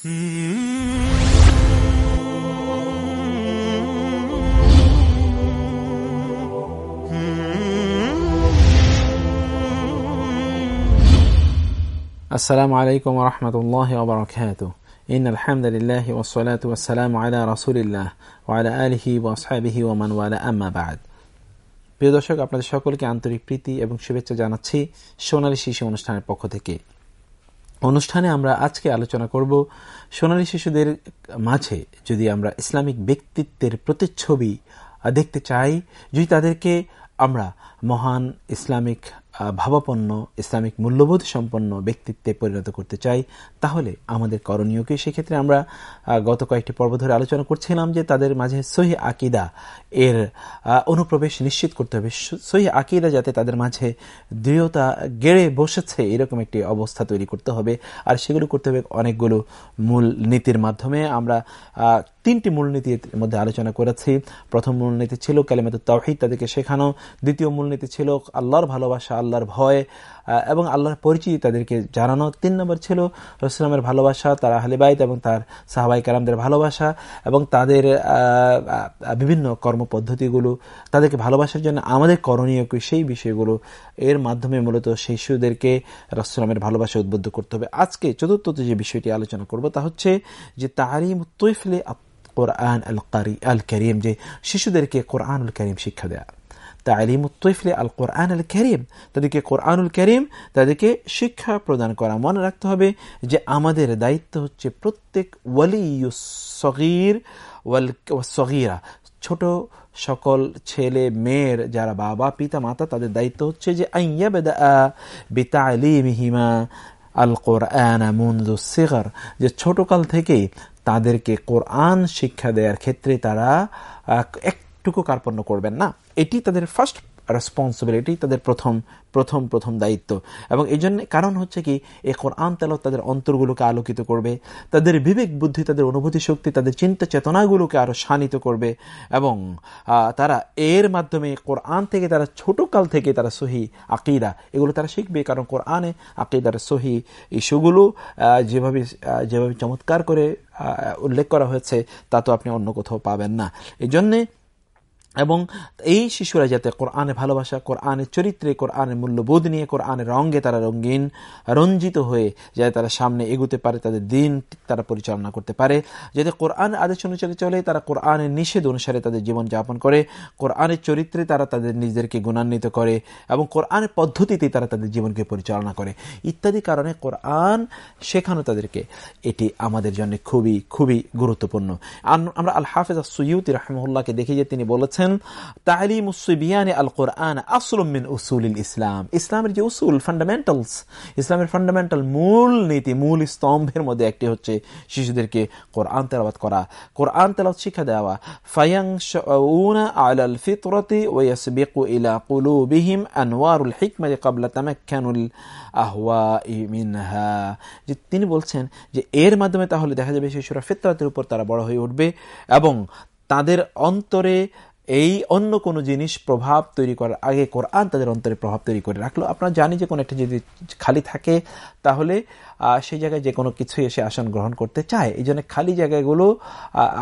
আসসালামু আলাইকুম রহমতুল্লাহ ওবরাকাত ইন আলহামদুলিল্লাহ ওসলাত ওসালাম আলা রসুলিল্লাহ ওয়ালা আলহি ওয়াসাবিহি ওমান ওয়ালা আম্মাবাদ প্রিয় দর্শক, আপনাদের সকলকে আন্তরিক প্রীতি এবং শুভেচ্ছা জানাচ্ছি সোনালী শিশু অনুষ্ঠানের পক্ষ থেকে। অনুষ্ঠানে আমরা আজকে আলোচনা করব সোনালী শিশুদের মাঝে যদি আমরা ইসলামিক ব্যক্তিত্বের প্রতিচ্ছবি দেখতে চাই, যদি তাদেরকে আমরা মহান ইসলামিক ভাবাপন্ন, ইসলামিক মূল্যবোধ সম্পন্ন ব্যক্তিত্বে পরিণত করতে চাই, তাহলে আমাদের করণীয় কি? সেক্ষেত্রে আমরা গত কয়েকটি পর্ব ধরে আলোচনা করছিলাম যে তাদের মাঝে সহি আকিদা এর অনুপ্রবেশ নিশ্চিত করতে হবে। সহি আকিদা যাতে তাদের মাঝে দৃঢ়তা গেড়ে বসেছে, এরকম একটি অবস্থা তৈরি করতে হবে। আর সেগুলো করতে হবে অনেকগুলো মূল নীতির মাধ্যমে। আমরা তিনটি মূলনীতির মধ্যে আলোচনা করেছি। প্রথম মূলনীতি ছিল কালিমাত তাওহিদ, তাদেরকে শেখানো। দ্বিতীয় মূলনীতি ছিল আল্লাহর ভালোবাসা, আল্লাহর ভয় এবং আল্লাহর পরিচিতি তাদেরকে জানানো। তিন নম্বর ছিল রসুলামের ভালোবাসা, তার আহলেবাইত এবং তার সাহাবাই কালামদের ভালোবাসা এবং তাদের বিভিন্ন কর্মপদ্ধতিগুলো। তাদেরকে ভালোবাসার জন্য আমাদের করণীয় সেই বিষয়গুলো। এর মাধ্যমে মূলত শিশুদেরকে রসুলামের ভালোবাসা উদ্বুদ্ধ করতে হবে। আজকে চতুর্থ যে বিষয়টি আলোচনা করব তা হচ্ছে যে তারিম তৈফলে কোরআন আল কারি আল করিম যে শিশুদেরকে কোরআনুল করিম শিক্ষা দেয়া তালিম তৈফলে আল কোরআন আল করিম তাদেরকে কোরআনুল করিম তাদেরকে শিক্ষা প্রদান করা। মনে রাখতে হবে যে আমাদের দায়িত্ব হচ্ছে প্রত্যেক ওয়ালি সগির ওয়াল সগিরা। ছোট সকল ছেলে, মেয়ের যারা বাবা, পিতা, মাতা, তাদের দায়িত্ব হচ্ছে যে আইয়া বেদা বেতালিমিহিমা আল কোরআন মুন্দু যে ছোটকাল থেকেই তাদেরকে কোরআন শিক্ষা দেওয়ার ক্ষেত্রে তারা একটুকু কার্পণ্য করবেন না। এটি তাদের ফার্স্ট রেসপন্সিবিলিটি তাদের প্রথম প্রথম প্রথম দায়িত্ব। এবং এই জন্য কারণ হচ্ছে কি এ কোরআন তেল তাদের অন্তরগুলোকে আলোকিত করবে, তাদের বিবেক বুদ্ধি, তাদের অনুভূতি শক্তি, তাদের চিন্তা চেতনাগুলোকে আরও শানিত করবে এবং তারা এর মাধ্যমে কোরআন থেকে তারা ছোটকাল থেকে তারা সহি আকিদা, এগুলো তারা শিখবে। কারণ কোরআনে আকিদার সহি ইস্যুগুলো যেভাবে যেভাবে চমৎকার করে উল্লেখ করা হয়েছে, তা তো আপনি অন্য কোথাও পাবেন না। এই জন্যে এবং এই শিশুরা যাতে কোরআনে ভালোবাসা, কোরআনের চরিত্রে, কোরআনের মূল্যবোধ নিয়ে, কোরআনের রঙে তারা রঙিন, রঞ্জিত হয়ে যাতে তারা সামনে এগুতে পারে, তাদের দিন তারা পরিচালনা করতে পারে। যাতে কোরআন আদেশ অনুসারে চলে, তারা কোরআনের নিষেধ অনুসারে তাদের জীবন যাপন করে, কোরআনের চরিত্রে তারা তাদের নিজেদেরকে গুণান্বিত করে এবং কোরআনের পদ্ধতিতে তারা তাদের জীবনকে পরিচালনা করে। ইত্যাদি কারণে কোরআন শেখানো তাদেরকে, এটি আমাদের জন্য খুবই খুবই গুরুত্বপূর্ণ। আমরা আল হাফেজ সৈয়দ রহমুল্লাহকে দেখি যে তিনি বলেছেন বলেছেন তালিম উসবিয়ানি আল কোরআন আসলমিন উসুল ইসলাম। ইসলামের যে উসুল ফান্ডামেন্টালস ইসলামের ফান্ডামেন্টাল মূল নীতি, মূল স্তম্ভের মধ্যে একটি হচ্ছে শিশুদেরকে কোরআন তেলাবাত করা। কোরআন তেলাওয়াত শিক্ষা দেওয়া। ফায়াংশউনা আলাল ফিতরতি ওয়াসবিকু ইলা কুলুবিহিম আনওয়ারুল হিকমাতি ক্বাবলা তামাক্কানুল আহওয়াই মিনহা। যে তিনি বলছেন যে এর মাধ্যমে তাহলে দেখা যাবে শিশুরা ফিতরাতের উপর তারা বড় হয়ে উঠবে এবং তাদের অন্তরে এই অন্য কোনো জিনিস প্রভাব তৈরি করার আগে কোরআন তাদের অন্তরে প্রভাব তৈরি করে রাখল। আপনারা জানি যে কোনো একটা যদি খালি থাকে, তাহলে সেই জায়গায় যে কোনো কিছুই এসে আসন গ্রহণ করতে চায়। এই জন্য খালি জায়গাগুলো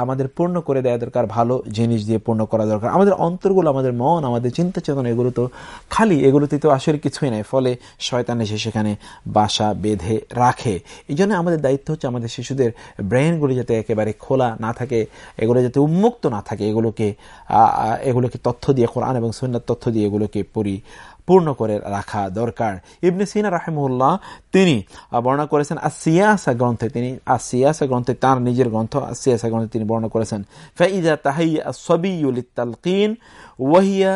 আমাদের পূর্ণ করে দেওয়া দরকার, ভালো জিনিস দিয়ে পূর্ণ করা দরকার। আমাদের অন্তরগুলো, আমাদের মন, আমাদের চিন্তা চেতনা, এগুলো তো খালি এগুলোতে তো আসলে কিছুই নাই। ফলে শয়তান এসে সেখানে বাসা বেঁধে রাখে। এই জন্য আমাদের দায়িত্ব হচ্ছে আমাদের শিশুদের ব্রেনগুলি যাতে একেবারে খোলা না থাকে, এগুলো যাতে উন্মুক্ত না থাকে, এগুলোকে এগুলোকে তথ্য দিয়ে, কোরআন এবং সন্ন্যার তথ্য দিয়ে এগুলোকে পরি পূর্ণ করে রাখা দরকার ইবনে সিনা রাহেমুল্লাহ তিনি বর্ণনা করেছেন আসিয়াসা গ্রন্থে তিনি আসিয়াসা গ্রন্থে তার নিজের গ্রন্থ আসিয়াসা গ্রন্থে তিনি বর্ণনা করেছেন ফাইজা তাহাইয়া সবিউল তালকিন ওয়াহিয়া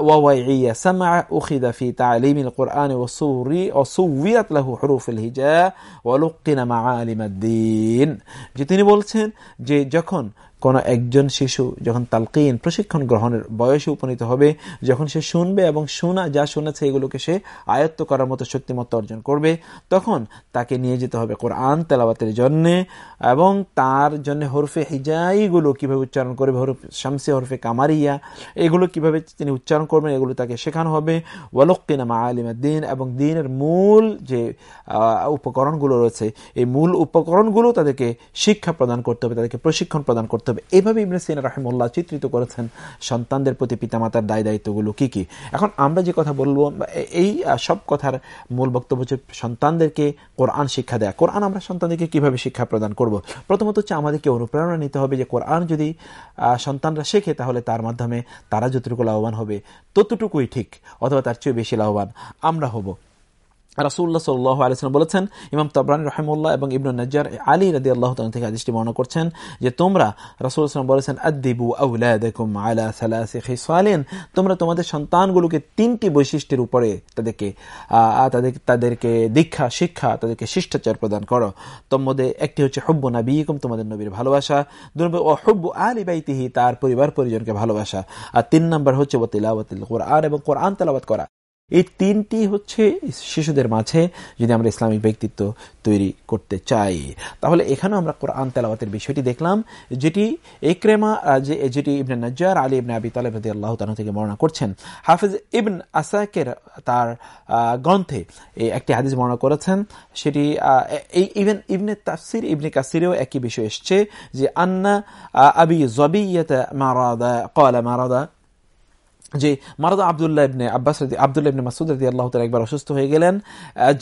ووعية سمع أخذ في تعليم القرآن وصوري وصورت له حروف الهجاء ولقن معالم الدين যে তিনি বলছেন যে যখন কোনো একজন শিশু যখন তালকিন, প্রশিক্ষণ গ্রহণের বয়সে উপনীত হবে, যখন সে শুনবে এবং শোনা, যা শুনেছে এগুলোকে সে আয়ত্ত করার মতো শক্তিমত্ত অর্জন করবে, তখন তাকে নিয়ে যেতে হবে কোরআন তেলাবাতের জন্যে এবং তার জন্য হরফে হিজাইগুলো কীভাবে উচ্চারণ করবে, হরফ শামসি, হরফে কামারিয়া, এগুলো কীভাবে তিনি উচ্চারণ করবেন, এগুলো তাকে শেখানো হবে। ওয়ালকিনা মা আলিমা দিন এবং দিনের মূল যে উপকরণগুলো রয়েছে, এই মূল উপকরণগুলো তাদেরকে শিক্ষা প্রদান করতে হবে, তাদেরকে প্রশিক্ষণ প্রদান করতে হবে এভাবে ইবনে সিন রাহিমুল্লাহ চিত্রিত করেছেন সন্তানদের প্রতি পিতামাতার দায় দায়িত্বগুলো কি কি? এখন আমরা যে কথা বলব, এই সব কথার মূল বক্তব্য হচ্ছে সন্তানদেরকে কোরআন শিক্ষা দেয়া। কোরআন আমরা সন্তানদেরকে কীভাবে শিক্ষা প্রদান করব? প্রথমত হচ্ছে আমাদেরকে অনুপ্রেরণা নিতে হবে যে কোরআন যদি সন্তানরা শেখে, তাহলে তার মাধ্যমে তারা যতটুকু লাভবান হবে ততটুকুই ঠিক, অথবা তার চেয়ে বেশি লাভবান আমরা হব। রাসুল্লাহ সাল্লাহ আলিয়াল্লাম বলেছেন, ইমাম তবরান রহমুল্লাহ এবং ইবনু নজ্জার আলী রাদি আল্লাহ থেকে আদিসটি বর্ণনা করছেন যে, তোমরা রাসুল্লাহাম বলেছেন আদিবু আলা তোমরা তোমাদের সন্তানগুলোকে তিনটি বৈশিষ্ট্যের উপরে তাদেরকে তাদের, তাদেরকে দীক্ষা, শিক্ষা, তাদেরকে শিষ্টাচার প্রদান করো। তোমাদের একটি হচ্ছে হব্বু নাবিকুম তোমাদের নবীর ভালোবাসা। দুই নম্বর ও হব্বু আলী বাইতিহি, তার পরিবার পরিজনকে ভালোবাসা। আর তিন নম্বর হচ্ছে তিলাওয়াতিল কোরআন এবং কোরআন তেলাওয়াত করা। এই তিনটি হচ্ছে শিশুদের মাঝে যদি আমরা ইসলামিক ব্যক্তিত্ব তৈরি করতে চাই। তাহলে এখানে আমরা কোরআন তেলাওয়াতের বিষয়টি দেখলাম, যেটি একরেমা যেটি ইবনে নজ্জার, আলী ইবনে আবি তালেব রদি আল্লাহ তালা থেকে বর্ণনা করছেন। হাফিজ ইবন আসাকের, তার গ্রন্থে একটি হাদিস বর্ণনা করেছেন, সেটি এই ইভেন ইবনে তাফসির, ইবনে কাসিরেও একই বিষয় এসছে যে, আন্না আবি জবিয়ত মারাদা কলা মারাদা যে মারাদা আবদুল্লাহ ইবনে আব্বাস আবদুল্লাহ ইবনে মাসুদ রদি আল্লাহ তালা একবার অসুস্থ হয়ে গেলেন।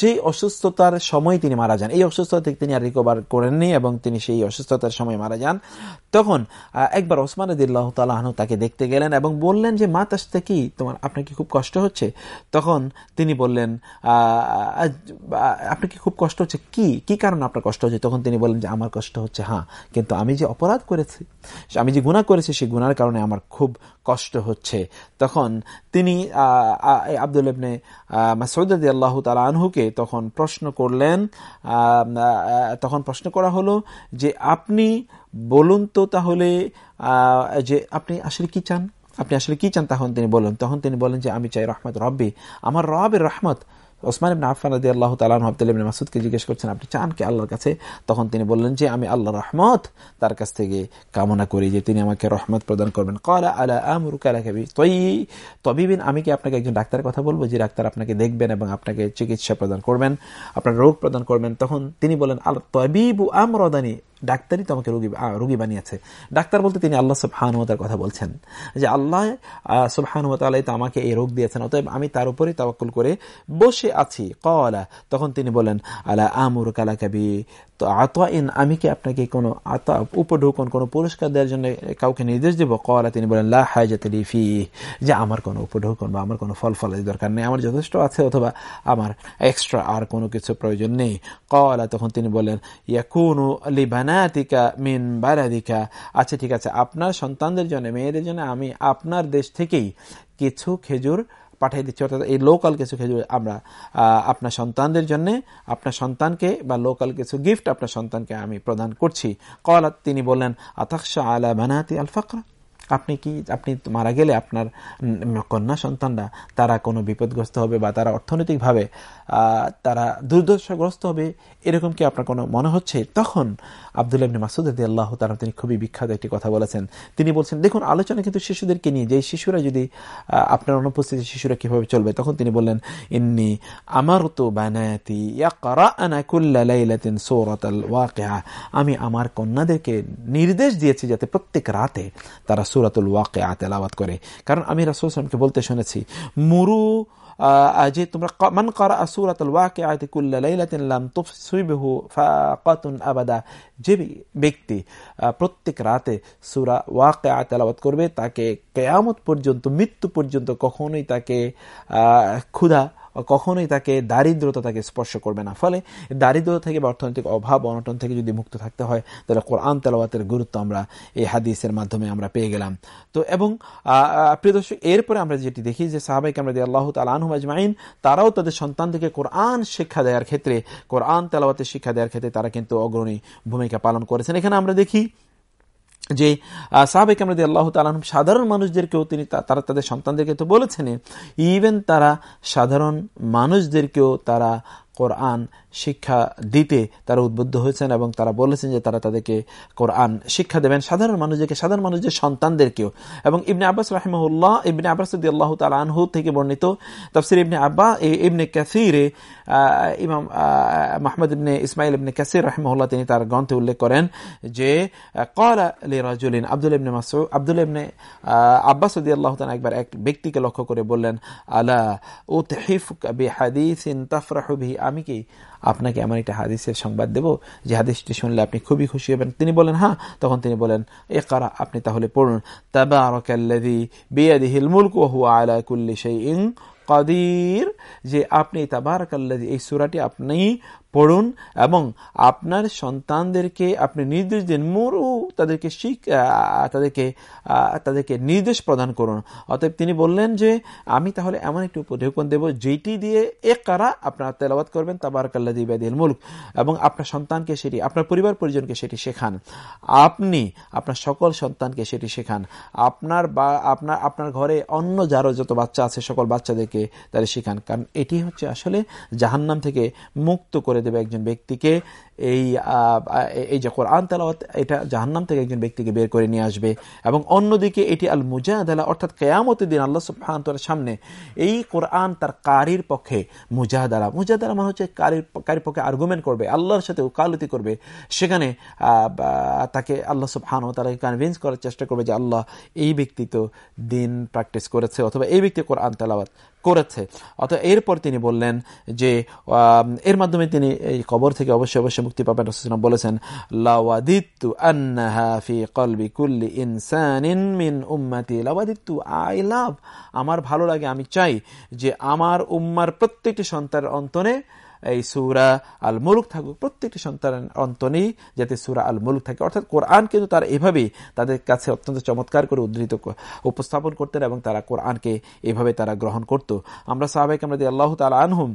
যে অসুস্থতার সময় তিনি মারা যান, এই অসুস্থতা থেকে তিনি আর রিকভার করেননি এবং তিনি সেই অসুস্থতার সময় মারা যান। তখন একবার ওসমান রদি আল্লাহ তালাহনু তাকে দেখতে গেলেন এবং বললেন যে, মা তাসতে কি? তোমার, আপনার কি খুব কষ্ট হচ্ছে? তখন তিনি বললেন আপনার কি খুব কষ্ট হচ্ছে? কি কি কারণে আপনার কষ্ট হচ্ছে? তখন তিনি বললেন যে, আমার কষ্ট হচ্ছে হ্যাঁ কিন্তু আমি যে অপরাধ করেছি, আমি যে গুণা করেছি, সেই গুনার কারণে আমার খুব কষ্ট হচ্ছে। তখন তিনি আব্দুল ইবনে মাসউদ আল্লাহ তালা আনহুকে তখন প্রশ্ন করলেন তখন প্রশ্ন করা হলো যে, আপনি বলুন তো তাহলে যে আপনি আসলে কি চান? আপনি আসলে কি চান? তখন তিনি বলেন তখন তিনি বলেন যে, আমি চাই রহমত রব্বি। আমার রবের রহমত ওসমান ইবনে আফান রাদি আল্লাহ তালাহ আব্দুল ইবনে মাসুদকে জিজ্ঞেস করছেন, আপনি চান কি আল্লাহর কাছে? তখন তিনি বললেন যে, আমি আল্লাহ রহমত, তার কাছ থেকে কামনা করি যে তিনি আমাকে রহমত প্রদান করবেন। কলা আলা আমরু কালা কবি তই তবিবিন আমি কি আপনাকে একজন ডাক্তারের কথা বলব? যে ডাক্তার আপনাকে দেখবেন এবং আপনাকে চিকিৎসা প্রদান করবেন, আপনার রোগ প্রদান করবেন। তখন তিনি বলেন আল্লাহ তবিবু আমরদানি ডাক্তারই তো আমাকে রোগী রোগী বানিয়েছে। ডাক্তার বলতে তিনি আল্লাহ সুবহানুমতার কথা বলছেন। যে আল্লাহ সুবহানুমতালাই তো আমাকে এই রোগ দিয়েছেন, অতএব আমি তার উপরে তাওয়াক্কুল করে বসে আছি। কলা তখন তিনি বলেন, আলা আমুর কালা কাবি তো আতইন, আমি কি আপনাকে কোনো আতা, উপঢৌকন, কোনো পুরস্কার দেওয়ার জন্য কাউকে নির্দেশ দেবো? কলা তিনি বলেন, লা হাজাতি ফি, যে আমার কোনো উপঢৌকন বা আমার কোনো ফল ফলাদি দরকার নেই, আমার যথেষ্ট আছে অথবা আমার এক্সট্রা আর কোনো কিছু প্রয়োজন নেই। কলা তখন তিনি বলেন ইয়া ইয়াকুনু লিবানাতিকা মিন বারাদিকা। আচ্ছা ঠিক আছে, আপনার সন্তানদের জন্য, মেয়েদের জন্য আমি আপনার দেশ থেকেই কিছু খেজুর পাঠিয়ে দিচ্ছি। অর্থাৎ এই লোকাল কিছু খেজুর আমরা আপনার সন্তানদের জন্য, আপনার সন্তানকে বা লোকাল কিছু গিফট আপনার সন্তানকে আমি প্রদান করছি। কলাত তিনি বললেন আতাকশা আলা বানাতি আল ফাকরা আপনি কি, আপনি মারা গেলে আপনার কন্যা সন্তানরা তারা কোনো বিপদগ্রস্ত হবে বা তারা অর্থনৈতিকভাবে তারা দুর্দশাগ্রস্ত হবে, এরকম কি আপনার কোনো মনে হচ্ছে? তখন আবদুল্লাহ মাসুদ আল্লাহ তারা তিনি খুবই বিখ্যাত একটি কথা বলেছেন। তিনি বলছেন, দেখুন, আলোচনা কিন্তু শিশুদেরকে নিয়ে, যে শিশুরা যদি আপনার অনুপস্থিতি শিশুরা কীভাবে চলবে? তখন তিনি বললেন, ইন্নি আমার তো বানায়াতি আমি আমার কন্যাদেরকে নির্দেশ দিয়েছি যাতে প্রত্যেক রাতে তারা সুরাতুল ওয়াকে তেলাওয়াত করে। কারণ আমি রাসুল সালামকে বলতে শুনেছি, মুরু যে তোমরা মান করা সুরাতুল ওয়াকে আয়তে কুল্লা লাইলাতিন তুফসিবহু ফাকাতুন আবাদা। যে ব্যক্তি প্রত্যেক রাতে সুরা ওয়াকে তেলাওয়াত করবে, তাকে কেয়ামত পর্যন্ত, মৃত্যু পর্যন্ত কখনোই তাকে ক্ষুধা কখনোই তাকে দারিদ্রতা তাকে স্পর্শ করবে না। ফলে দারিদ্রতা থেকে বা অর্থনৈতিক অভাব, অনটন থেকে যদি মুক্ত থাকতে হয়, তাহলে কোরআন তেলাওয়াতের গুরুত্ব আমরা এই হাদিসের মাধ্যমে আমরা পেয়ে গেলাম। তো এবং প্রিয় দর্শক, এরপরে আমরা যেটি দেখি যে সাহাবাইকে আমরা দিয়ে আল্লাহ তালু আজমাইন, তারাও তাদের সন্তানদেরকে কোরআন শিক্ষা দেওয়ার ক্ষেত্রে, কোরআন তেলাওয়াতের শিক্ষা দেওয়ার ক্ষেত্রে তারা কিন্তু অগ্রণী ভূমিকা পালন করেছেন। এখানে আমরা দেখি যে সাহাবেক আমরা আল্লাহ তালাম সাধারণ মানুষদেরকেও তিনি তারা তাদের সন্তানদেরকে তো বলেছেন ইভেন তারা সাধারণ মানুষদেরকেও তারা কোরআন শিক্ষা দিতে তারা উদ্বুদ্ধ হয়েছেন এবং তারা বলেছেন যে তারা তাদেরকে কোরআন শিক্ষা দেবেন। সাধারণ মানুষদেরকে সাধারণ মানুষদের সন্তানদেরকেও। এবং ইবনে আব্বাস রাহিমউল্লাহ ইবনে আব্বাস আল্লাহ তাল আনহু থেকে বর্ণিত তফসির ইবনে আব্বা ইবনে কাসিরে ইমাম মাহমুদ ইবনে ইসমাইল ইবনে কাসির রাহিমউল্লাহ তিনি তার গ্রন্থে উল্লেখ করেন যে কলা রাজুলিন আব্দুল ইবনে মাসু আব্দুল ইবনে আব্বাস আল্লাহ একবার এক ব্যক্তিকে লক্ষ্য করে বললেন, আলা ও তেহিফ বিহি আমি কি আপনাকে এমন একটা হাদিসের সংবাদ দেব, যে হাদিসটি শুনলে আপনি খুবই খুশি হবেন। তিনি বলেন হ্যাঁ। তখন তিনি বলেন এ কারা আপনি তাহলে পড়ুন। তাবারকাল্লাযী বিয়াদিহিল মুলকু হুয়া আলা কুল্লি শাইইন কাদির যে আপনি তাবারকাল্লাযী, এই সূরাটি আপনি পড়ুন এবং আপনার সন্তানদেরকে আপনি নির্দেশ দিন, মরু তাদেরকে শিখ তাদেরকে তাদেরকে নির্দেশ প্রদান করুন। অতএব তিনি বললেন যে, আমি তাহলে এমন একটি উপঢৌকন দেব যেটি দিয়ে এক কারা আপনার তেলাবাদ করবেন তাবারকাল্লা দিবাদিল মুল্ক, এবং আপনার সন্তানকে সেটি, আপনার পরিবার পরিজনকে সেটি শেখান। আপনি, আপনার সকল সন্তানকে সেটি শেখান। আপনার বা, আপনার আপনার ঘরে অন্য যারও যত বাচ্চা আছে, সকল বাচ্চাদেরকে তারা শেখান কারণ এটি হচ্ছে আসলে জাহান্নাম থেকে মুক্ত করে দেবে একজন ব্যক্তিকে। এই এই যে কোরআন তালাওয়াত, এটা জাহান্নাম থেকে একজন ব্যক্তিকে বের করে নিয়ে আসবে এবং অন্যদিকে এটি আল মুজাহাদালা অর্থাৎ কেয়ামতের দিন আল্লাহ সুবহানার সামনে এই কোরআন তার কারির পক্ষে মুজাহাদালা। মুজাহাদালা মানে হচ্ছে কারির কারির পক্ষে আর্গুমেন্ট করবে, আল্লাহর সাথে উকালতি করবে। সেখানে তাকে আল্লাহ সুবহান তারাকে কনভিন্স করার চেষ্টা করবে যে আল্লাহ এই ব্যক্তি তো দিন প্র্যাকটিস করেছে অথবা এই ব্যক্তি কোরআন তালাওয়াত করেছে। অথবা এরপর তিনি বললেন যে এর মাধ্যমে তিনি এই কবর থেকে অবশ্যই অবশ্যই মুক্তি পাবেন রসুলাম বলেছেন কুল্লি মিন আই লাভ, আমার ভালো লাগে, আমি চাই যে আমার উম্মার প্রত্যেকটি সন্তানের অন্তরে এই সুরা আল মুলুক থাকুক, প্রত্যেকটি সন্তানের অন্তনেই যাতে সুরা আল মুলুক থাকে। অর্থাৎ কোরআন কিন্তু তারা এভাবেই তাদের কাছে অত্যন্ত চমৎকার করে উদ্ধৃত উপস্থাপন করতেন এবং তারা কোরআনকে এভাবে তারা গ্রহণ করত। আমরা সাহাবাহিক আমরা আল্লাহ তালা আনহুম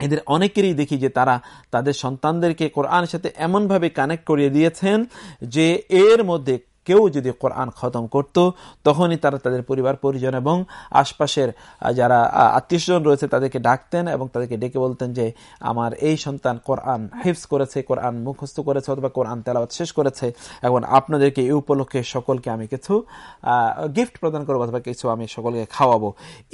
এদের অনেকেরই দেখি যে তারা তাদের সন্তানদেরকে কোরআনের সাথে এমনভাবে কানেক্ট করিয়ে দিয়েছেন যে এর মধ্যে কেউ যদি কোরআন খতম করত, তখনই তারা তাদের পরিবার, পরিজন এবং আশপাশের যারা আত্মীয়স্বজন রয়েছে তাদেরকে ডাকতেন এবং তাদেরকে ডেকে বলতেন যে, আমার এই সন্তান কোরআন হিফস করেছে, কোরআন মুখস্থ করেছে অথবা কোরআন তেলাওয়াত শেষ করেছে। এবং আপনাদেরকে এই উপলক্ষে সকলকে আমি কিছু গিফট প্রদান করব অথবা কিছু আমি সকলকে খাওয়াবো।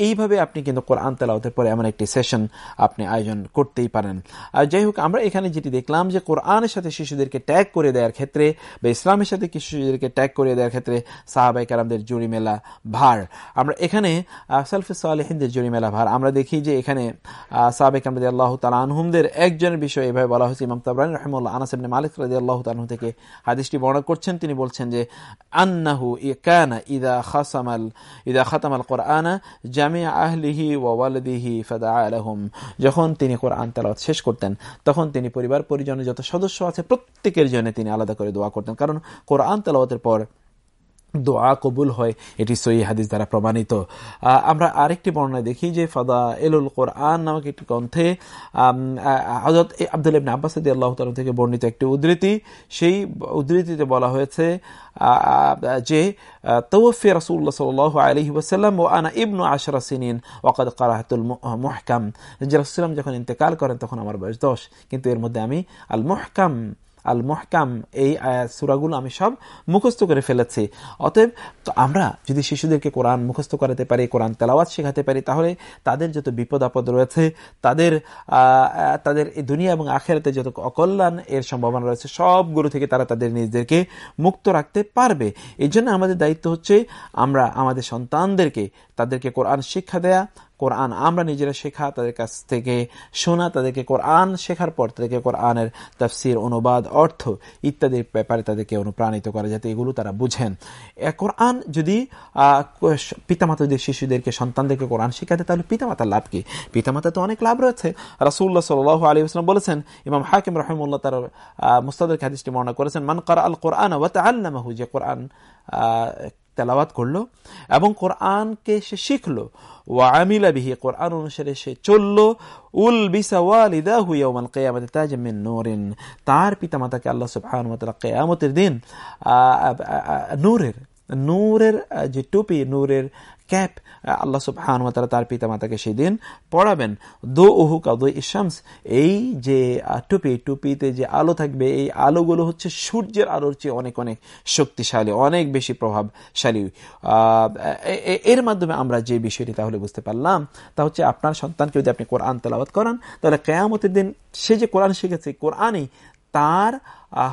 এইভাবে আপনি কিন্তু কোরআন তেলাওয়াতের পরে এমন একটি সেশন আপনি আয়োজন করতেই পারেন। আর যাই হোক, আমরা এখানে যেটি দেখলাম যে কোরআনের সাথে শিশুদেরকে ট্যাগ করে দেওয়ার ক্ষেত্রে বা ইসলামের সাথে শিশুদেরকে ত্যাগ করিয়ে দেওয়ার ক্ষেত্রে সাহাবাই কালামদের জুড়ি মেলা ভার। আমরা এখানে সালফে সালেহিনদের জুড়ি মেলা ভার। আমরা দেখি যে এখানে সাহাবাই কালাম আল্লাহ তালা আনহুমদের একজনের বিষয়ে এভাবে বলা হয়েছে। ইমাম তাবরান রহমুল্লাহ আনাস ইবনে মালিক রাজি আল্লাহ তালহু থেকে হাদিসটি বর্ণনা করছেন। তিনি বলছেন যে, আন্নাহু কানা ইদা খাসামাল, ইদা খাতামাল কোরআনা জামিয়া আহলিহি ওয়ালিদিহি ফাদা আলহুম যখন তিনি কোরআন তালাওয়াত শেষ করতেন, তখন তিনি পরিবার পরিজনের যত সদস্য আছে প্রত্যেকের জন্য তিনি আলাদা করে দোয়া করতেন। কারণ কোরআন তালাওয়াতের পর দোয়া কবুল হয়, এটি সই হাদিস দ্বারা প্রমাণিত। আমরা আরেকটি বর্ণনা দেখি যে ফাদা এলুল কোরআন নামক একটি গ্রন্থে আব্দুল ইবনে আব্বাস আল্লাহ তালা থেকে বর্ণিত একটি উদ্ধৃতি। সেই উদ্ধৃতিতে বলা হয়েছে যে, তৌফি রাসুল্লাহ সাল আলহি ওসাল্লাম ও আনা ইবনু আশরা সিনিন ওকাদ কারাহাতুল মহকাম। যে রাসুলাম যখন ইন্তেকাল করেন, তখন আমার বয়স দশ। কিন্তু এর মধ্যে আমি আল মহকাম আল মহকাম এই সুরাগুলো আমি সব মুখস্থ করে ফেলেছি। অতএব আমরা যদি শিশুদেরকে কোরআন মুখস্থ করাতে পারি, কোরআন তেলাওয়াত শেখাতে পারি, তাহলে তাদের যত বিপদ আপদ রয়েছে, তাদের তাদের এই দুনিয়া এবং আখেরাতে যত অকল্যাণ এর সম্ভাবনা রয়েছে সবগুলো থেকে তারা তাদের নিজেদেরকে মুক্ত রাখতে পারবে। এই জন্য আমাদের দায়িত্ব হচ্ছে, আমরা আমাদের সন্তানদেরকে, তাদেরকে কোরআন শিক্ষা দেয়া কোরআন আমরা নিজেরা শেখা, তাদের কাছ থেকে শোনা, তাদেরকে কোরআন শেখার পর তাদেরকে কোরআনের তফসির, অনুবাদ, অর্থ ইত্যাদির ব্যাপারে তাদেরকে অনুপ্রাণিত করা যাতে এগুলো তারা বুঝেন। কোরআন যদি পিতামাতা যদি শিশুদেরকে, সন্তানদেরকে কোরআন শেখাতে, তাহলে পিতামাতার লাভ কি? পিতামাতা তো অনেক লাভ রয়েছে। রাসুল্লাহ সাল আলী আসলাম বলেছেন, ইমাম হাকিম রহমুল্লাহ তার মুস্তাদের হাদিসটি বর্ণনা করেছেন, মান করা আল কোরআন ওয়াত আল্লামাহু যে কোরআন তেলাওয়াত করল এবং কোরআনকে সে শিখল। ওয়া আমিলা বিহি, কোরআন অনুসারে সে চলল। উল বিসাওয়ালিদা হুইয়াউমাল কেয়ামতে তাজমিন নোরিন, তার পিতামাতাকে আল্লাহ সুবহান কেয়ামতের দিন নূরের নূরের যে টুপি, নূরের ক্যাপ আল্লাহ সুবহান তারা তার পিতা মাতাকে সেদিন পড়াবেন। দো ওহু কাদো ইশামস, এই যে টুপি, টুপিতে যে আলো থাকবে, এই আলোগুলো হচ্ছে সূর্যের আলোর চেয়ে অনেক অনেক শক্তিশালী, অনেক বেশি প্রভাবশালী। এর মাধ্যমে আমরা যে বিষয়টি তাহলে বুঝতে পারলাম, তা হচ্ছে আপনার সন্তানকে যদি আপনি কোরআন তেলাবাদ করান, তাহলে কেয়ামতের দিন সে যে কোরআন শিখেছে, কোরআনই তার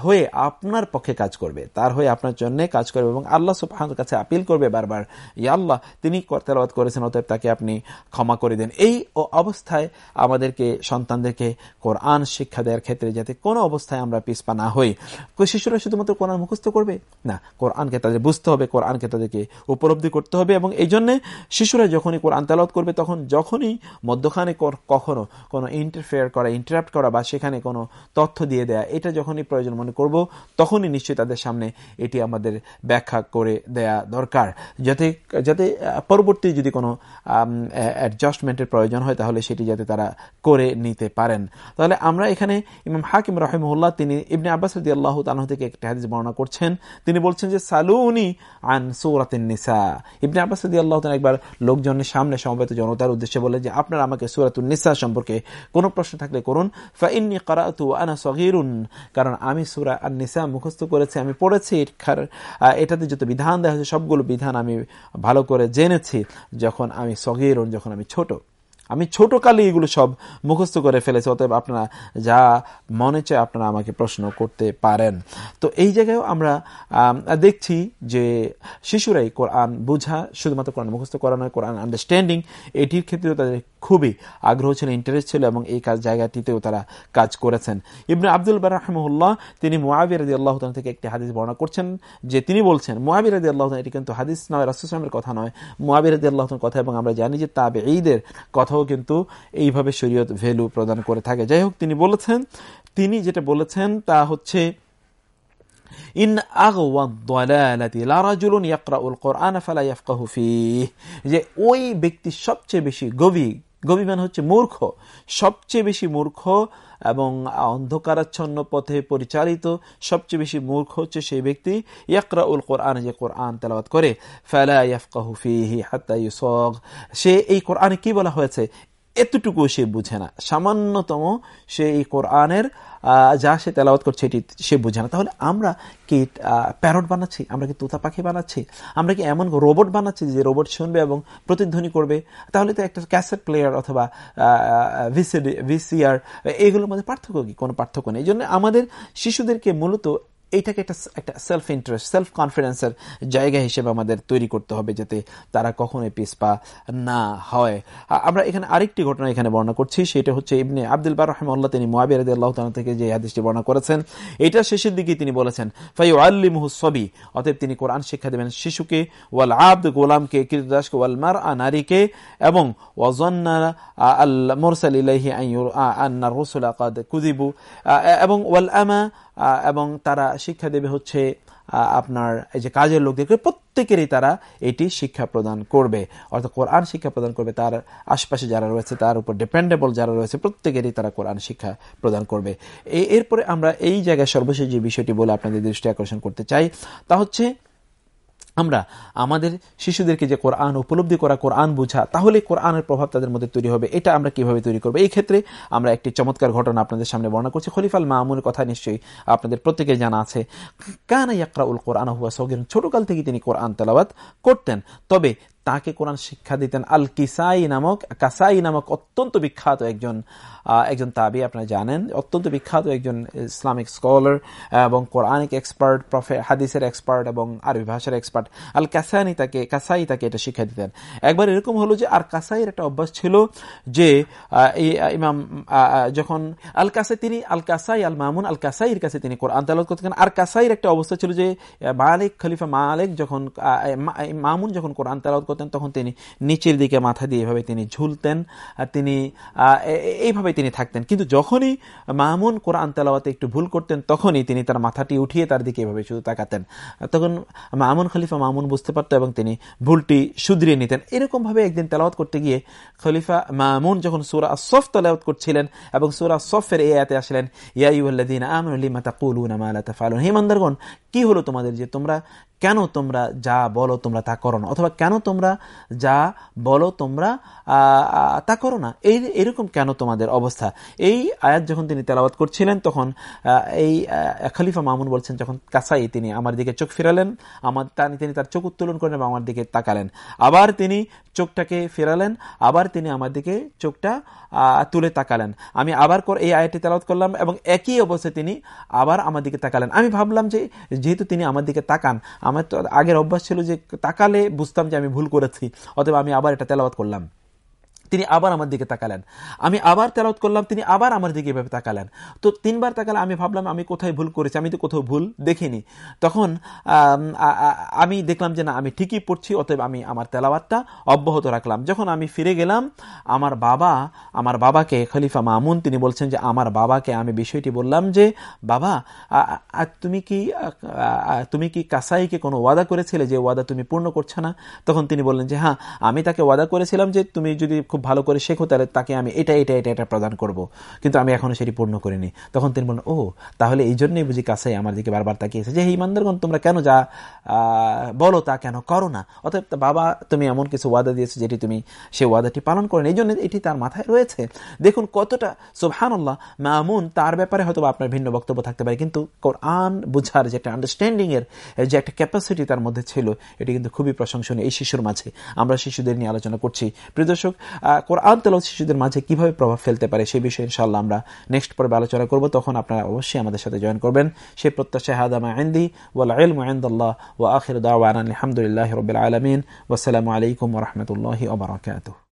হয়ে আপনার পক্ষে কাজ করবে। তার হয়ে আপনার জন্য কাজ করবে এবং আল্লাহ সুবহান কাছে আপিল করবে বারবার, ইয়া আল্লাহ, তিনি তেলাবাদ করেছেন, অতএব তাকে আপনি ক্ষমা করে দেন। এই অবস্থায় আমাদেরকে, সন্তানদেরকে কোরআন শিক্ষা দেওয়ার ক্ষেত্রে যাতে কোনো অবস্থায় আমরা পিসপা না হই। শিশুরা শুধুমাত্র কোরআন মুখস্থ করবে? না, কোরআনকে তাদের বুঝতে হবে, কোরআনকে তাদেরকে উপলব্ধি করতে হবে এবং এই জন্যে শিশুরা যখনই কোরআন তেলাওয়াত করবে, তখন যখনই মধ্যখানে কখনো কোনো ইন্টারফেয়ার করা ইন্টারাপ্ট করা বা সেখানে কোনো তথ্য দিয়ে দেয়া, এটা যখনই প্রয়োজন প্রয়োজন মনে করব, তখনই নিশ্চয়ই তাদের সামনে এটি আমাদের ব্যাখ্যা করে দেয়া দরকার। যাতে যাতে পরবর্তী যদি কোনো অ্যাডজাস্টমেন্টের প্রয়োজন হয়, তাহলে সেটি যাতে তারা করে নিতে পারেন। তাহলে আমরা এখানে ইমাম হাকিম রহিমুল্লাহ তিনি ইবনে আব্বাস রদি আল্লাহ তালাহ থেকে একটি হাদিস বর্ণনা করছেন। তিনি বলছেন যে, সালুনি আন সৌরাতিন নিসা। ইবনে আব্বাস রদি আল্লাহ একবার লোকজনের সামনে সমবেত জনতার উদ্দেশ্যে বলে যে, আপনারা আমাকে সুরাতুন নিসা সম্পর্কে কোনো প্রশ্ন থাকলে করুন। ফা ইন্নি কারাতু আনা সগিরুন। কারণ আমি আমি সুরা আর নিসা মুখস্থ করেছি, আমি পড়েছি এটাতে যত বিধান দেওয়া হয়েছে, সবগুলো বিধান আমি ভালো করে জেনেছি যখন আমি সগির যখন আমি ছোট। আমি ছোট কালে এগুলো সব মুখস্থ করে ফেলেছি, অতএব আপনারা যা মনে চায় আপনারা আমাকে প্রশ্ন করতে পারেন। তো এই জায়গায় আমরা দেখছি যে শিশুরাই কোরআন বুঝা, শুধুমাত্র কোরআন মুখস্থ করা নয়, কোরআন আন্ডারস্ট্যান্ডিং এটির ক্ষেত্রেও তাদের খুবই আগ্রহ ছিল ইন্টারেস্ট ছিল এবং এই কাজ, জায়গাটিতেও তারা কাজ করেছেন। ইবনে আব্দুল বার রাহমুল্লাহ তিনি মুআবির রাজি আল্লাহ থেকে একটি হাদিস বর্ণনা করছেন, যে তিনি বলছেন মুআবির রাজি আল্লাহ এটি কিন্তু হাদিস নয় রাসুসলামের কথা নয় মুআবির রাজি আল্লাহ কথা এবং আমরা জানি যে তাবে ঈদের কথাও কিন্তু এইভাবে শরীয়ত ভ্যালু প্রদান করে থাকে। যাই হোক, তিনি বলেছেন, তিনি যেটা বলেছেন তা হচ্ছে যে ওই ব্যক্তি সবচেয়ে বেশি গভীর গভীর মানে হচ্ছে মূর্খ। সবচেয়ে বেশি মূর্খ এবং অন্ধকারাচ্ছন্ন পথে পরিচালিত সবচেয়ে বেশি মূর্খ হচ্ছে সেই ব্যক্তি ইয়াকরা উল কোরআন, যে কোরআন তেলাওয়াত করে। ফেলা ইয়াফকাহু হুফি হাত্তা ইউসগ। সে এই কোরআনে কি বলা হয়েছে? এতটুকু সে বুঝে না। সামান্যতম সে এই কোরআনের যা সে তেলাওয়াত করছে এটি সে বোঝে না। তাহলে আমরা কি প্যারট বানাচ্ছি? আমরা কি তোতা পাখি বানাচ্ছি? আমরা কি এমন রোবট বানাচ্ছি যে রোবট শুনবে এবং প্রতিধ্বনি করবে? তাহলে তো একটা ক্যাসেট প্লেয়ার অথবা ভিসিডি, ভিসিআর, এগুলোর মধ্যে পার্থক্য কি? কোনো পার্থক্য নেই। এই জন্য আমাদের শিশুদেরকে মূলত এইটাকে একটা একটা সেলফ ইন্টারেস্ট সেলফ কনফিডেন্সের জায়গা হিসেবে আমাদের তৈরি করতে হবে যাতে তারা কখনোই পিসপা না হয়। আমরা এখানে আরেকটি ঘটনা এখানে বর্ণনা করছি, সেটা হচ্ছে ইবনে আব্দুল বার রহমাল্লাহ তিনি মোয়াবির আল্লাহ থেকে যে হাদিসটি বর্ণনা করেছেন, এটা শেষের দিকে তিনি বলেছেন ফাই আল্লি মুহসবি অতএব তিনি কোরআন শিক্ষা দেবেন শিশুকে, ওয়াল আব্দ গোলামকে কীর্তিদাসকে ওয়াল মার আ নারীকে, এবং ওয়াজন্না আল মোরসাল ইলাহি আন্নার রসুল কুদিবু এবং ওয়াল আমা এবং তারা শিক্ষা দেবে হচ্ছে আপনার এই যে কাজের লোকদেরকে, প্রত্যেকেরই তারা এটি শিক্ষা প্রদান করবে। অর্থাৎ কোরআন শিক্ষা প্রদান করবে, তার আশপাশে যারা রয়েছে, তার উপর ডিপেন্ডেবল যারা রয়েছে, প্রত্যেকেরই তারা কোরআন শিক্ষা প্রদান করবে। এরপরে আমরা এই জায়গায় সর্বশেষ যে বিষয়টি বলে আপনাদের দৃষ্টি আকর্ষণ করতে চাই, তা হচ্ছে আমরা আমাদের শিশুদেরকে যে কোরআন উপলব্ধি করা, কোরআন বোঝা তাহলে কোরআনের প্রভাব তাদের মধ্যে তৈরি হবে। এটা আমরা কীভাবে তৈরি করব? এই ক্ষেত্রে আমরা একটি চমৎকার ঘটনা আপনাদের সামনে বর্ণনা করছি। খলিফাল মামুনের কথা নিশ্চয়ই আপনাদের প্রত্যেকে জানা আছে। কানা ইয়াকরা উল কোরআন হুয়া সৌগির ছোটকাল থেকে তিনি কোরআন তেলাবাদ করতেন। তবে তাকে কোরআন শিক্ষা দিতেন। আল কিসাই নামক, কাসাই নামক অত্যন্ত বিখ্যাত একজন একজন তাবি, আপনারা জানেন। অত্যন্ত বিখ্যাত একজন ইসলামিক স্কলার এবং কোরআনিক এক্সপার্ট, প্রফে, হাদিসের এক্সপার্ট এবং আরবি ভাষার এক্সপার্ট। আল কাসানি তাকে, কাসাই তাকে এটা শিক্ষা দিতেন। একবার এরকম হলো যে আর কাসাইয়ের একটা অভ্যাস ছিল যে ইমাম যখন আল কাসাই তিনি আল কাসাই আল মামুন আল কাসাইয়ের কাছে তিনি কোরআন তালাত করতেন। আর কাসাইয়ের একটা অবস্থা ছিল যে, মালিক, খলিফা মালিক যখন মামুন যখন কোরআন তালাত করতেন, তখন তিনি নিচের দিকে মাথা দিয়ে এভাবে তিনি ঝুলতেন তিনি এইভাবে তিনি থাকতেন। কিন্তু যখনই মামুন কোরআন তেলাওয়াতে একটু ভুল করতেন, তখনই তিনি তার মাথাটি উঠিয়ে তার দিকে এভাবে শুধু তাকাতেন। তখন মামুন খলিফা মামুন বুঝতে পারত এবং তিনি ভুলটি শুধরিয়ে নিতেন। এরকমভাবে একদিন তেলাওয়াত করতে গিয়ে খলিফা মামুন যখন সুরা সফ তেলাওয়াত করছিলেন এবং সুরা সফের এই আয়াতে আসলেন ইয়াইউল্লাদিন আমরুলিমা তাকুলুনা মা লা তাফআলুন হে মান্দারগণ কি হলো তোমাদের যে তোমরা কেন তোমরা যা বলো তোমরা তা করো না? অথবা কেন তোমরা যা বলো তোমরা তা করো না? এই, এরকম কেন তোমাদের অবস্থা? এই আয়াত যখন তিনি তেলাওয়াত করছিলেন, তখন এই খলিফা মামুন বলছেন, যখন কাসাই তিনি আমার দিকে চোখ ফেরালেন, আমার তিনি তার চোখ উত্তোলন করেন এবং আমার দিকে তাকালেন। আবার তিনি চোখটাকে ফেরালেন, আবার তিনি আমার দিকে চোখটা তুলে তাকালেন। আমি আবার এই আয়াতটি তেলাওয়াত করলাম এবং একই অবস্থায় তিনি আবার আমার দিকে তাকালেন। আমি ভাবলাম যে, যেহেতু তিনি আমার দিকে তাকান আমার তো আগের অভ্যাস ছিল যে তাকালে বুঝতাম যে আমি ভুল করেছি, অথবা আমি আবার এটা তেলাওয়াত করলাম। তিনি আবার আমার দিকে তাকালেন। আমি আবার তেলাওত করলাম, তিনি আবার আমার দিকে এভাবে তাকালেন। তো তিনবার তাকালে আমি ভাবলাম, আমি কোথায় ভুল করেছি? আমি তো কোথাও ভুল দেখিনি। তখন, আমি দেখলাম যে না, আমি ঠিকই পড়ছি, অতএব আমি আমার তেলাওয়াতটা অব্যাহত রাখলাম। যখন আমি ফিরে গেলাম, আমার বাবা, আমার বাবাকে, খলিফা মামুন, তিনি বলছেন যে, আমার বাবাকে আমি বিষয়টি বললাম যে, বাবা তুমি কি তুমি কি কাসাইকে কোনো ওয়াদা করেছিলে যে, ওয়াদা তুমি পূর্ণ করছ না? তখন তিনি বললেন যে হ্যাঁ আমি তাকে ওয়াদা করেছিলাম যে, তুমি যদি ভালো করে শেখো, তাহলে তাকে আমি এটা এটা এটা এটা প্রদান করব। কিন্তু আমি এখনও সেটি পূর্ণ করিনি। তখন তিনি বললেন ও তাহলে এই জন্যই বুঝি কাছে আমার দিকে বারবার তাকিয়েছে যে ইমানদারগণ, তোমরা কেন যা বলো তা কেন করো না? অতএব বাবা, তুমি এমন কিছু ওয়াদা দিয়েছ যেটি তুমি সে ওয়াদাটি পালন করেন এই জন্য এটি তার মাথায় রয়েছে। দেখুন কতটা, সুবহানুল্লাহ, মামুন তার ব্যাপারে হয়তো আপনার ভিন্ন বক্তব্য থাকতে পারে, কিন্তু কোরআন বুঝার যে একটা আন্ডারস্ট্যান্ডিং এর, যে একটা ক্যাপাসিটি তার মধ্যে ছিল, এটি কিন্তু খুবই প্রশংসনীয়। এই শিশুর মাঝে আমরা শিশুদের নিয়ে আলোচনা করছি। প্রিয় দর্শক কোরআন তেলাওয়াত শিশুদের মাঝে কীভাবে প্রভাব ফেলতে পারে সে বিষয়ে ইনশাআল্লাহ আমরা নেক্সট পর্বে আলোচনা করব। তখন আপনারা অবশ্যই আমাদের সাথে জয়েন করবেন। সে প্রত্যাশা হাদামা আইন্দি ওয়াল ইনদাল্লাহ ওয়া আখির দাওয়ান আলহামদুলিল্লাহ রবিল আলমিন। ওসালামু আলাইকুম রহমতুল্লাহ বারাকাতুহু।